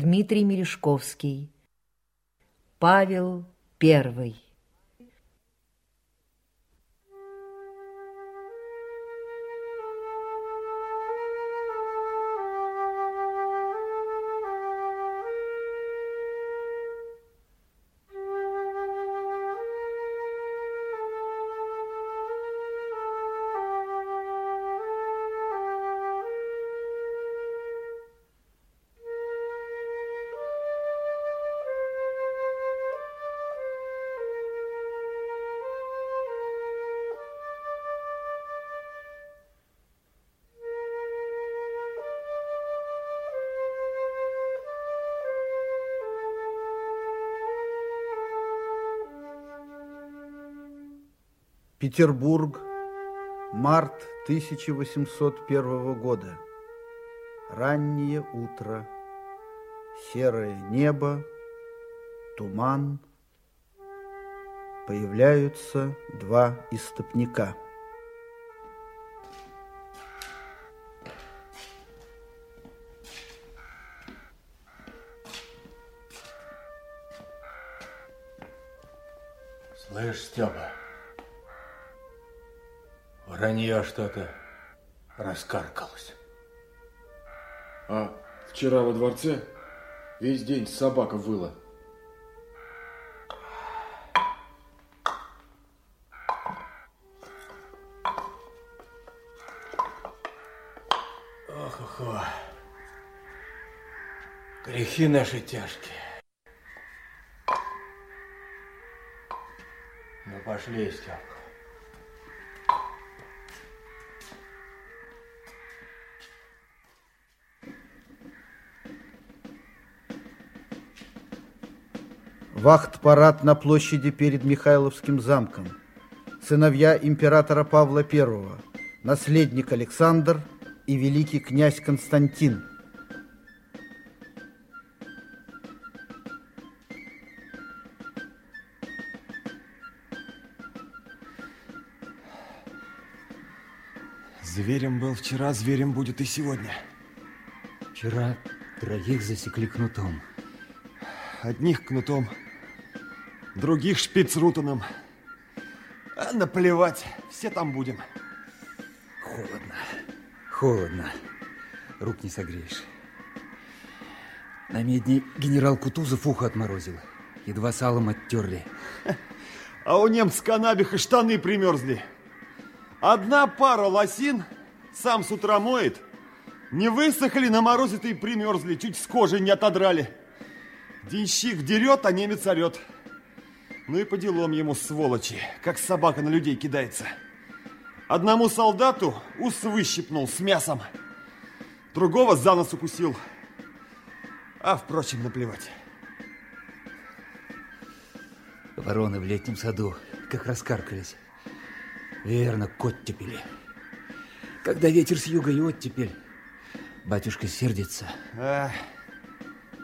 Дмитрий Мережковский. Павел Первый. Петербург, март 1801 года. Раннее утро, серое небо, туман. Появляются два истопника. Что-то раскаркалось. А вчера во дворце весь день собака выла. Ох, ох, ох. Грехи наши тяжкие. Ну, пошли, Степка. Вахт-парад на площади перед Михайловским замком. Сыновья императора Павла I, наследник Александр и великий князь Константин. Зверем был вчера, зверем будет и сегодня. Вчера троих засекли кнутом. Одних кнутом, других шпицрутаном. А наплевать, все там будем. Холодно, холодно. Рук не согреешь. На медне генерал Кутузов ухо отморозил. Едва салом оттерли. А у немца канабиха штаны примерзли. Одна пара лосин сам с утра моет. Не высохли, на морозе-то и примерзли, чуть с кожи не отодрали. Денщик дерет, а немец орет. Ну и по делам ему, сволочи, как собака на людей кидается. Одному солдату ус выщипнул с мясом, другого за нос укусил. А, впрочем, наплевать. Вороны в летнем саду, как раскаркались. Верно, коттепели. Когда ветер с юга и оттепель, батюшка сердится. Ах.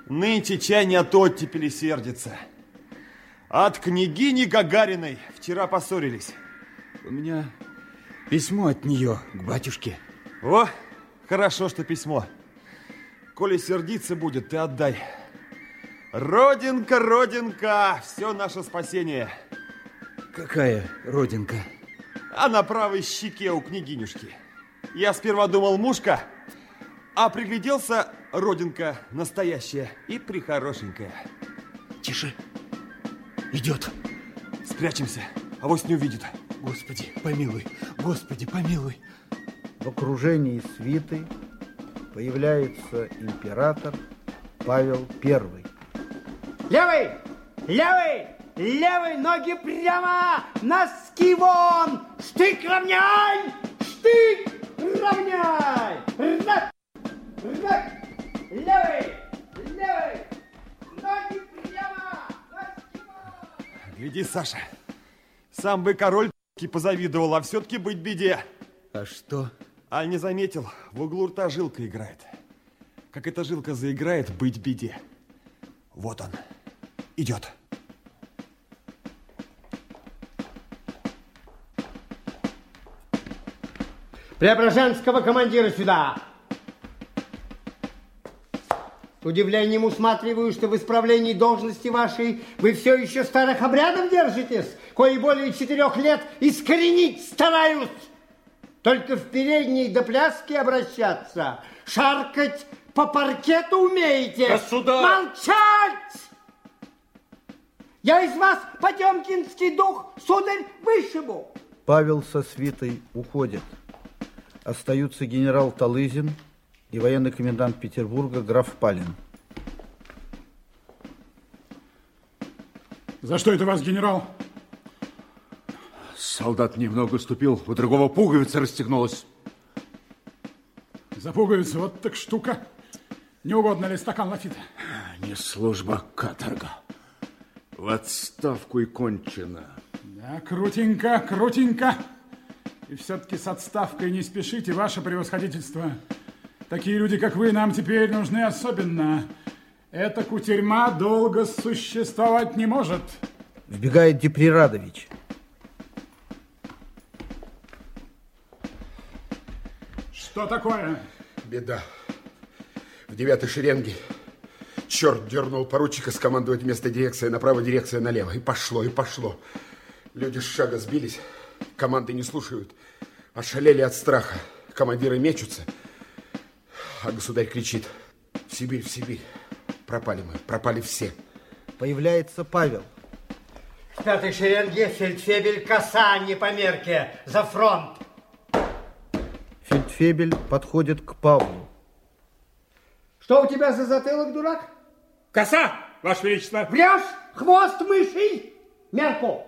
Нынче чай не от оттепели сердится. От княгини Гагариной вчера поссорились. У меня письмо от нее к батюшке. О, хорошо, что письмо. Коли сердиться будет, ты отдай. Родинка, родинка, все наше спасение. Какая родинка? А на правой щеке у княгинюшки. Я сперва думал мушка, а пригляделся родинка настоящая и прихорошенькая. Тише. Идет. Спрячемся, а авось не увидит. Господи, помилуй. Господи, помилуй. В окружении свиты появляется император Павел I. Левый! Левый! Левый! Ноги прямо! Носки вон! Штык равняй! Штык равняй! Раз! Раз! Левый! Левый! Гляди, Саша, сам бы король позавидовал, а все-таки быть беде. А что? Аль не заметил, в углу рта жилка играет. Как эта жилка заиграет, быть беде. Вот он, идет. Преображенского командира сюда! Удивлением усматриваю, что в исправлении должности вашей вы все еще старых обрядов держитесь, кои более четырех лет искоренить стараюсь. Только в передней до пляски обращаться, шаркать по паркету умеете. Государь! Молчать! Я из вас потемкинский дух, сударь, вышибу. Павел со свитой уходит. Остаются генерал Талызин и военный комендант Петербурга граф Палин. За что это вас, генерал? Солдат немного ступил, у другого пуговица расстегнулась. За пуговицу вот так штука. Не угодно ли стакан лафита? Не служба, а каторга. В отставку и кончено. Да, крутенько, крутенько. И все-таки с отставкой не спешите, ваше превосходительство. Такие люди, как вы, нам теперь нужны особенно. Эта кутерьма долго существовать не может. Вбегает Деприрадович. Что такое? Беда. В девятой шеренге черт дернул поручика скомандовать вместо дирекции направо, дирекция налево. И пошло, и пошло. Люди с шага сбились, команды не слушают. Ошалели от страха. Командиры мечутся. А государь кричит. В Сибирь, в Сибирь. Пропали мы, пропали все. Появляется Павел. В пятой шеренге фельдфебель коса не по мерке. За фронт. Фельдфебель подходит к Павлу. Что у тебя за затылок, дурак? Коса, ваше величество. Врешь? Хвост мышей? Мерку.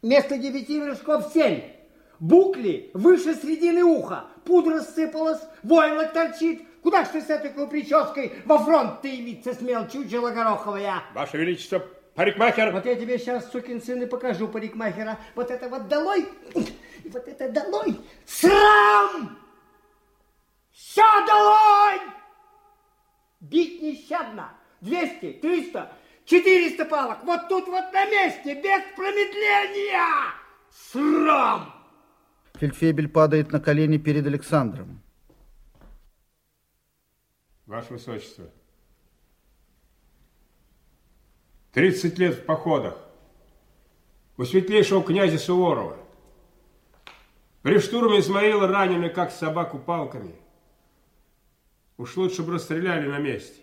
Вместо девяти вершков семь. Букли выше средины уха. Пудра сыпалась, войлок торчит. Куда ж ты с этой прической во фронт ты явиться смел, чучело гороховая? Ваше величество, парикмахер. Вот я тебе сейчас, сукин сын, и покажу парикмахера. Вот это вот долой, и вот это долой. Срам! Все долой! Бить нещадно. 200, 300, 400 палок. Вот тут вот на месте, без промедления. Срам! Фельдфебель падает на колени перед Александром. Ваше Высочество, 30 лет в походах у светлейшего князя Суворова. При штурме Измаила ранены, как собаку, палками. Уж лучше бы расстреляли на месте.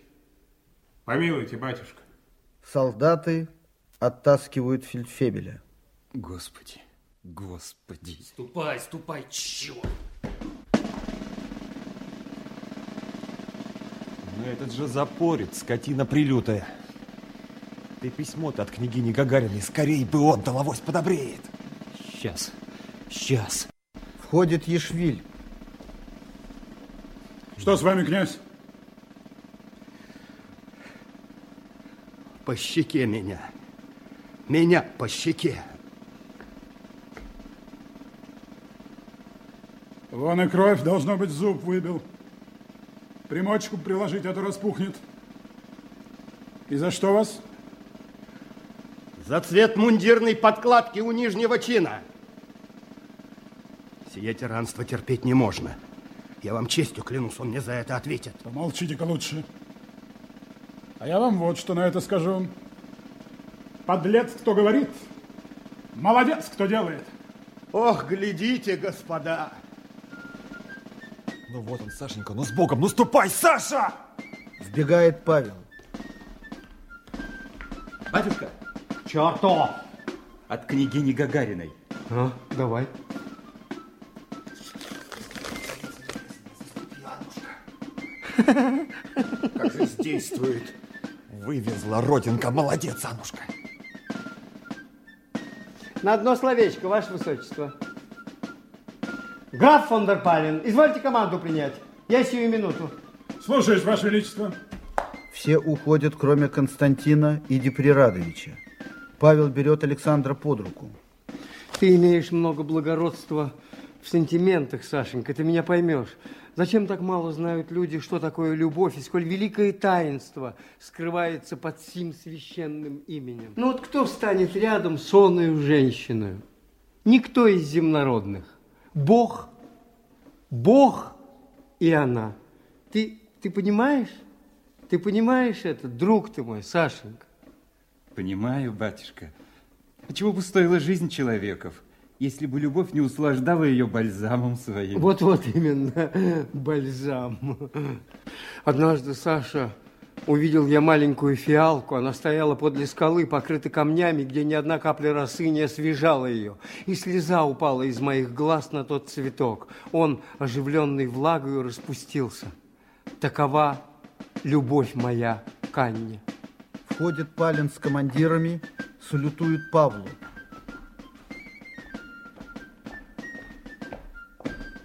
Помилуйте, батюшка. Солдаты оттаскивают фельдфебеля. Господи, господи. Ступай, ступай, черт! Ну этот же запорит, скотина прилютая. Ты письмо-то от княгини Гагариной скорей бы отдал, авось подобреет. Сейчас, сейчас. Входит Ешвиль. Что с вами, князь? По щеке меня. Меня по щеке. Вон и кровь, должно быть, зуб выбил. Примочку приложить, а то распухнет. И за что вас? За цвет мундирной подкладки у нижнего чина. Сие тиранство терпеть не можно. Я вам честью клянусь, он мне за это ответит. Помолчите-ка лучше. А я вам вот что на это скажу. Подлец, кто говорит, молодец, кто делает. Ох, глядите, господа. Ну вот он, Сашенька, ну с Богом, ну ступай, Саша! Вбегает Павел. Батюшка, чертов! От княгини Гагариной. А, давай. Как же действует. Вывезла родинка, молодец, Анушка. На одно словечко, ваше высочество. Граф фон дер Пален, извольте команду принять. Я сию минуту. Слушаюсь, ваше величество. Все уходят, кроме Константина и Деприрадовича. Павел берет Александра под руку. Ты имеешь много благородства в сантиментах, Сашенька, ты меня поймешь. Зачем так мало знают люди, что такое любовь, и сколь великое таинство скрывается под сим священным именем? Ну вот кто встанет рядом с оною женщиной? Никто из земнородных. Бог, Бог и она. Ты, Ты понимаешь? Ты понимаешь это, друг ты мой, Сашенька? Понимаю, батюшка. Почему бы стоила жизнь человеков, если бы любовь не услаждала ее бальзамом своим? Вот-вот именно, бальзам. Однажды, Саша, увидел я маленькую фиалку. Она стояла подле скалы, покрыта камнями, где ни одна капля росы не освежала ее. И слеза упала из моих глаз на тот цветок. Он, оживленный влагою, распустился. Такова любовь моя к Анне. Входит Палин с командирами, салютует Павлу.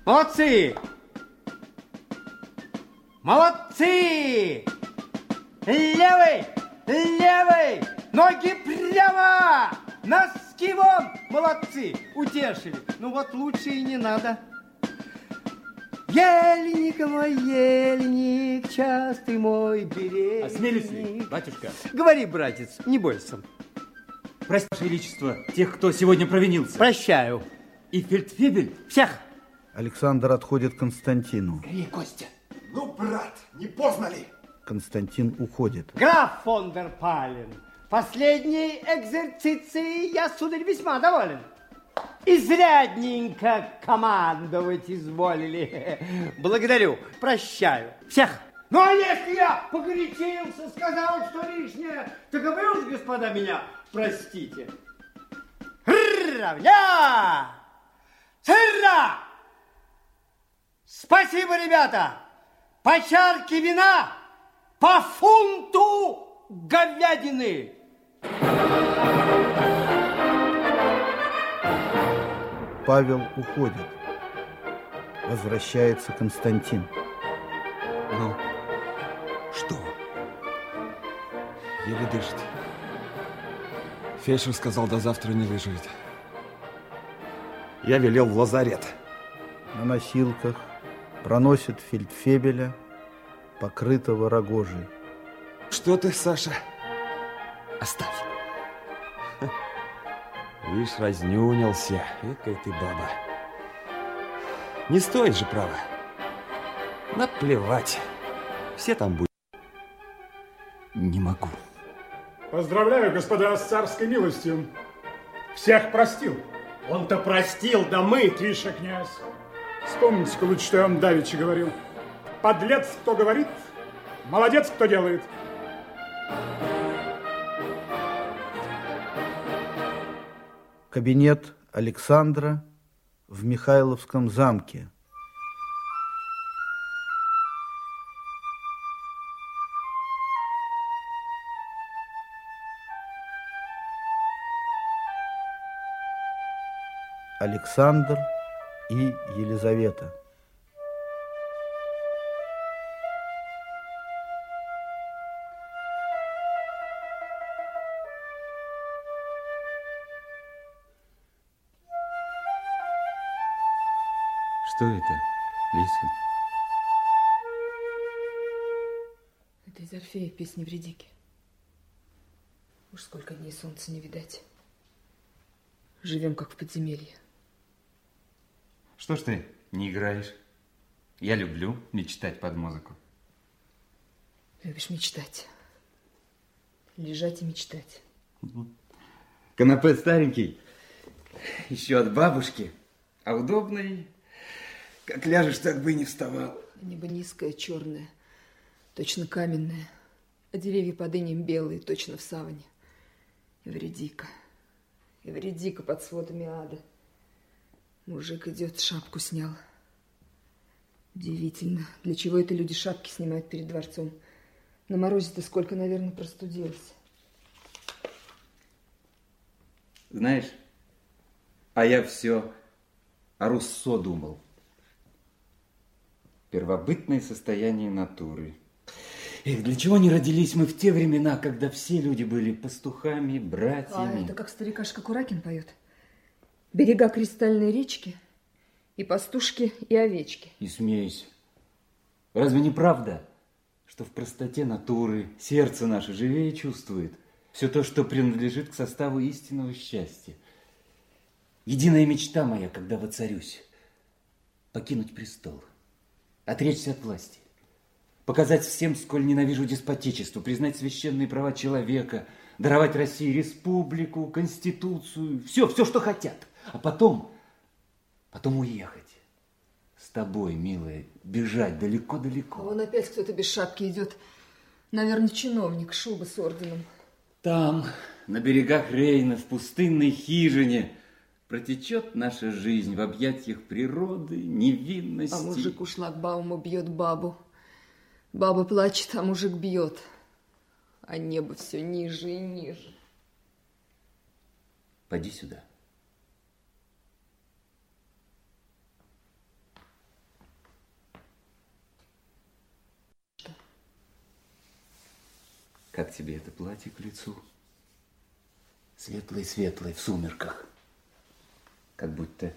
Молодцы! Молодцы! Левый! Левый! Ноги прямо! Носки вон! Молодцы! Утешили. Ну вот лучше и не надо. Ельник мой, ельник, частый мой берег. Осмелись ли, батюшка? Говори, братец, не бойся. Прости, Ваше Величество, тех, кто сегодня провинился. Прощаю. И фельдфебель? Всех. Александр отходит к Константину. Эй, Костя. Ну, брат, не поздно ли? Константин уходит. Граф фон дер Пален, последней экзерциции я, сударь, весьма доволен. Изрядненько командовать изволили. Благодарю, прощаю. Всех. Ну, а если я погорячился, сказал, что лишнее, так вы уж, господа, меня простите. Равня! Сыра! Спасибо, ребята! По чарке вина, по фунту говядины! Павел уходит. Возвращается Константин. Ну, что? Еле дышит. Фельдшер сказал, до завтра не выживет. Я велел в лазарет. На носилках проносит фельдфебеля, покрытого рогожей. Что ты, Саша? Оставь. Видишь, разнюнился. Экая ты баба. Не стоит же, право. Наплевать. Все там будут. Не могу. Поздравляю, господа, с царской милостью. Всех простил. Он-то простил, да мы... Тише, князь. Вспомните-ка лучше, что я вам давеча говорил. Подлец, кто говорит, молодец, кто делает. Кабинет Александра в Михайловском замке. Александр и Елизавета. Что это, Лиска? Это из Орфея песни в редике. Уж сколько дней солнца не видать. Живем как в подземелье. Что ж ты не играешь? Я люблю мечтать под музыку. Любишь мечтать. Лежать и мечтать. Канапе старенький, еще от бабушки, а удобный, как ляжешь, так бы и не вставал. Небо низкое, черное, точно каменное, а деревья под инем белые, точно в саване. Эвредика, Эвредика под сводами ада. Мужик идет, шапку снял. Удивительно, для чего это люди шапки снимают перед дворцом? На морозе-то сколько, наверное, простудился. Знаешь, а я все о Руссо думал. Первобытное состояние натуры. Эх, для чего не родились мы в те времена, когда все люди были пастухами, А братьями? это как старикашка Куракин поет. Берега кристальной речки и пастушки, и овечки. Не смейся. Разве не правда, что в простоте натуры сердце наше живее чувствует все то, что принадлежит к составу истинного счастья? Единая мечта моя, когда воцарюсь, покинуть престол, отречься от власти, Показать всем, сколь ненавижу деспотичество, признать священные права человека, даровать России республику, конституцию, все, все, что хотят. А потом, потом уехать. С тобой, милая, бежать далеко-далеко. Вон опять кто-то без шапки идет. Наверное, чиновник, шуба с орденом. Там, на берегах Рейна, в пустынной хижине, протечет наша жизнь в объятиях природы, невинности. А мужик у шлагбаума бьет бабу. Баба плачет, а мужик бьет. А небо все ниже и ниже. Поди сюда. Что? Как тебе это платье к лицу? Светлое-светлое в сумерках. Как будто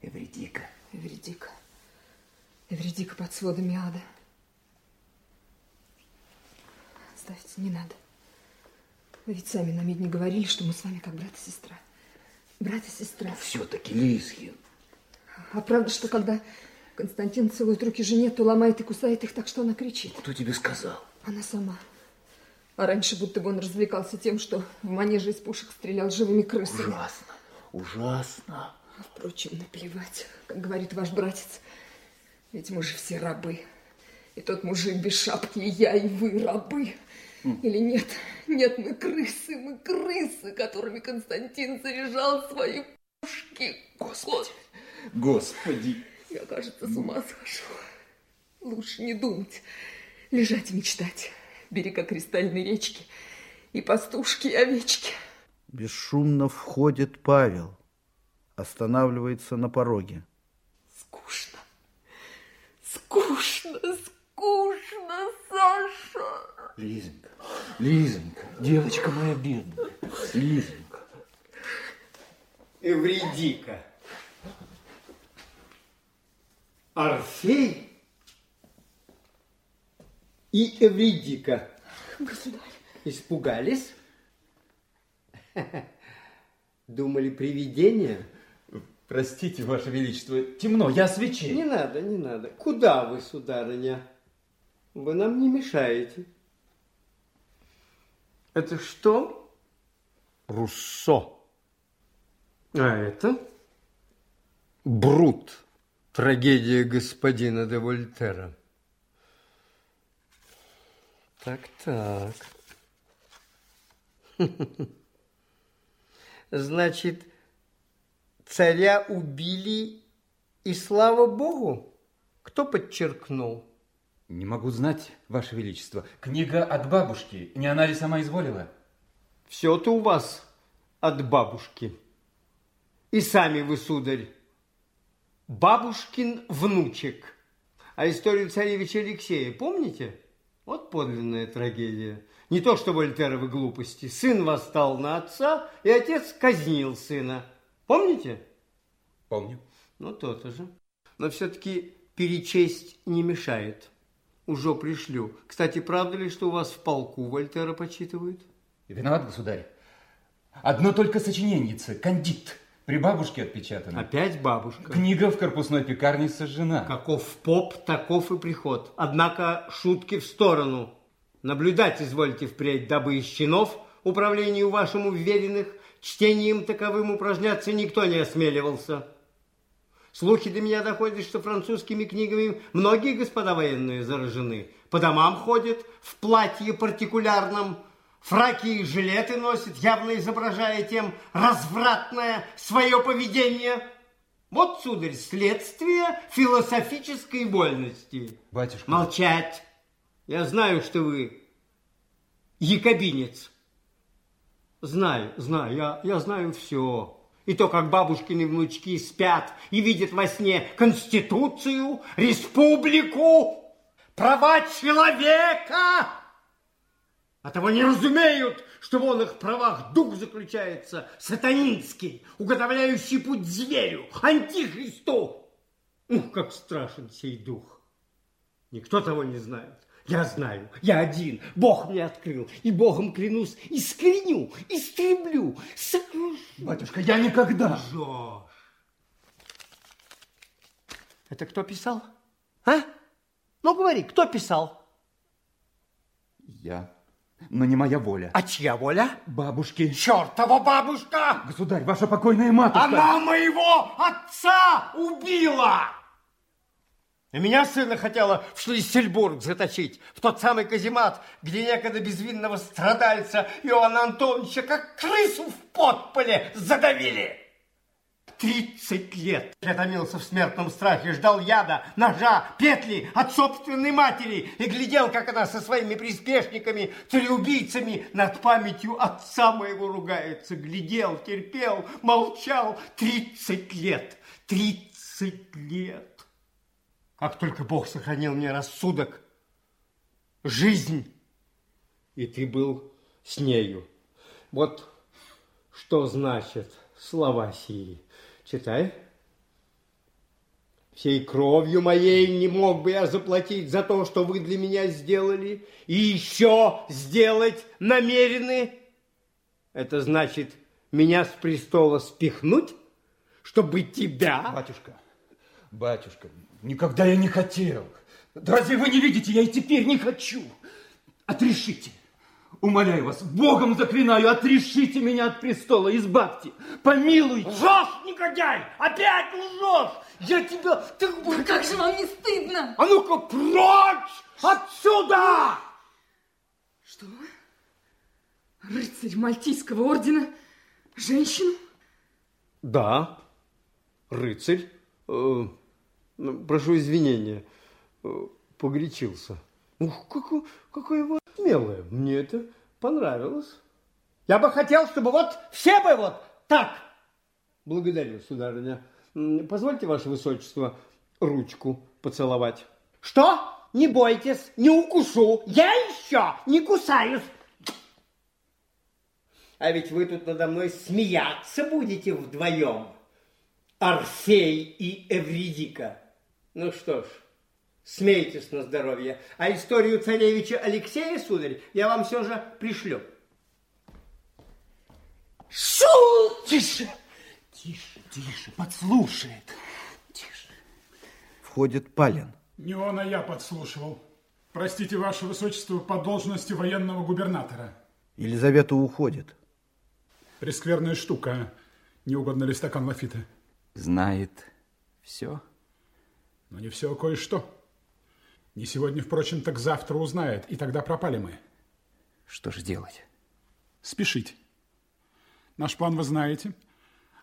Эвредика. Эвредика. Эвредика под сводами ада. Оставьте, не надо. Вы ведь сами на медне говорили, что мы с вами как брат и сестра. Брат и сестра. Все-таки Лисхин. А правда, что когда Константин целует руки жене, то ломает и кусает их так, что она кричит? Кто тебе сказал? Она сама. А раньше будто бы он развлекался тем, что в манеже из пушек стрелял живыми крысами. Ужасно, ужасно. А, впрочем, наплевать, как говорит ваш братец. Ведь мы же все рабы. И тот мужик без шапки, и я, и вы рабы. Или нет? Нет, мы крысы, мы крысы, которыми Константин заряжал свои пушки. Господи, Господи. Я, кажется, с ума схожу. Лучше не думать, лежать и мечтать. Берега кристальной речки и пастушки, и овечки. Бесшумно входит Павел, останавливается на пороге. Скучно, скучно, скучно, Саша. Лизонька, Лизонька, девочка моя бедная, Лизонька. Эвредика. Орфей и Эвредика. Государь. Испугались? Думали, привидение? Простите, Ваше Величество, темно, я свечей. Не надо, не надо. Куда вы, сударыня? Вы нам не мешаете. Это что? Руссо. А это? Брут. Трагедия господина де Вольтера. Так-так. Значит, царя убили, и слава богу? Кто подчеркнул? Не могу знать, Ваше Величество. Книга от бабушки. Не она ли сама изволила? Все-то у вас от бабушки. И сами вы, сударь, бабушкин внучек. А историю царевича Алексея помните? Вот подлинная трагедия. Не то, что Вольтеровы глупости. Сын восстал на отца, и отец казнил сына. Помните? Помню. Ну, то-то же. Но все-таки перечесть не мешает. Уже пришлю. Кстати, правда ли, что у вас в полку Вольтера почитывают? Виноват, государь. Одно только сочиненница, кандид. При бабушке отпечатано. Опять бабушка. Книга в корпусной пекарне сожжена. Каков поп, таков и приход. Однако шутки в сторону. Наблюдать извольте впредь, дабы из чинов управлению вашему вверенных чтением таковым упражняться никто не осмеливался. Слухи до меня доходят, что французскими книгами многие господа военные заражены. По домам ходят в платье партикулярном, фраки и жилеты носят, явно изображая тем развратное свое поведение. Вот, сударь, следствие философической вольности. Батюшка. Молчать. Я знаю, что вы якобинец. Знаю, знаю, я, я знаю все. И то, как бабушкины внучки спят и видят во сне Конституцию, республику, права человека. А того не разумеют, что в он их правах дух заключается сатанинский, уготовляющий путь зверю, антихристу. Ух, как страшен сей дух. Никто того не знает. Я знаю, я один, Бог мне открыл, и Богом клянусь, искореню, истреблю, сокрушу. Батюшка, я никогда. Жжешь. Это кто писал? А? Ну, говори, кто писал? Я. Но не моя воля. А чья воля? Бабушки. Чертова бабушка! Государь, ваша покойная матушка. Она моего отца убила! И меня сына хотела в Шлиссельбург заточить, в тот самый каземат, где некогда безвинного страдальца Иоанна Антоновича как крысу в подполе задавили. Тридцать лет я томился в смертном страхе, ждал яда, ножа, петли от собственной матери и глядел, как она со своими приспешниками, цареубийцами над памятью отца моего ругается. Глядел, терпел, молчал. Тридцать лет, тридцать лет. Как только Бог сохранил мне рассудок, жизнь, и ты был с нею. Вот что значит слова сии. Читай. Всей кровью моей не мог бы я заплатить за то, что вы для меня сделали, и еще сделать намерены. Это значит меня с престола спихнуть, чтобы тебя... Батюшка, батюшка, никогда я не хотел. Да разве вы не видите, я и теперь не хочу. Отрешите. Умоляю вас, Богом заклинаю, отрешите меня от престола, избавьте, помилуйте. Лжешь, негодяй, опять лжешь. Я тебя... Ты... Да как же вам не стыдно? А ну-ка, прочь отсюда! Что? Рыцарь Мальтийского ордена? Женщину? Да, рыцарь. Э, прошу извинения, э, погорячился. Ух, какое, какое вы смелое. Мне это понравилось. Я бы хотел, чтобы вот все бы вот так. Благодарю, сударыня. Позвольте, ваше высочество, ручку поцеловать. Что? Не бойтесь, не укушу. Я еще не кусаюсь. А ведь вы тут надо мной смеяться будете вдвоем. Орфей и Эвридика. Ну что ж, смейтесь на здоровье. А историю царевича Алексея, сударь, я вам все же пришлю. Шу! Тише, тише, тише, подслушает. Входит Палин. Не он, а я подслушивал. Простите, ваше высочество, по должности военного губернатора. Елизавета уходит. Прескверная штука. Не угодно ли стакан лафита? Знает все. Но не все, а кое-что. Не сегодня, впрочем, так завтра узнает, и тогда пропали мы. Что же делать? Спешить. Наш план вы знаете.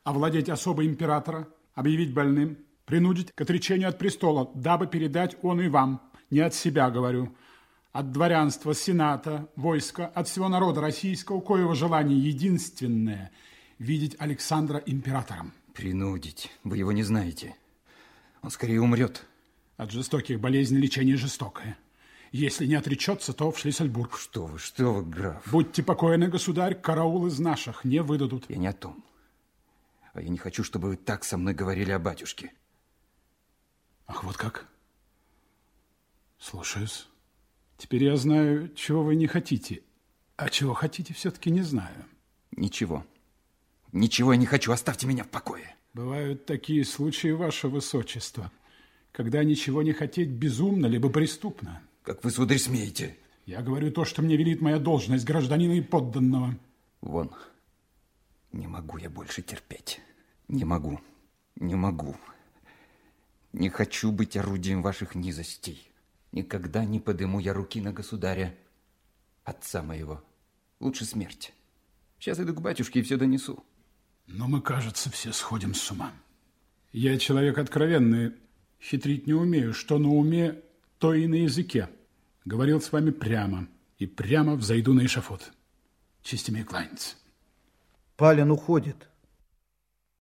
Овладеть особой императора, объявить больным, принудить к отречению от престола, дабы передать он и вам, не от себя говорю, от дворянства, сената, войска, от всего народа российского, коего желание единственное – видеть Александра императором. Принудить. Вы его не знаете. Он скорее умрет. От жестоких болезней лечение жестокое. Если не отречется, то в Шлиссельбург. Что вы, что вы, граф? Будьте покойны, государь, караул из наших не выдадут. Я не о том. А я не хочу, чтобы вы так со мной говорили о батюшке. Ах, вот как? Слушаюсь. Теперь я знаю, чего вы не хотите. А чего хотите, все-таки не знаю. Ничего. Ничего я не хочу. Оставьте меня в покое. Бывают такие случаи, ваше высочество, когда ничего не хотеть безумно, либо преступно. Как вы, сударь, смеете? Я говорю то, что мне велит моя должность гражданина и подданного. Вон. Не могу я больше терпеть. Не могу. Не могу. Не хочу быть орудием ваших низостей. Никогда не подыму я руки на государя, отца моего. Лучше смерть. Сейчас иду к батюшке и все донесу. Но мы, кажется, все сходим с ума. Я человек откровенный, хитрить не умею. Что на уме, то и на языке. Говорил с вами прямо, и прямо взойду на эшафот. Честь имею кланяться. Палин уходит.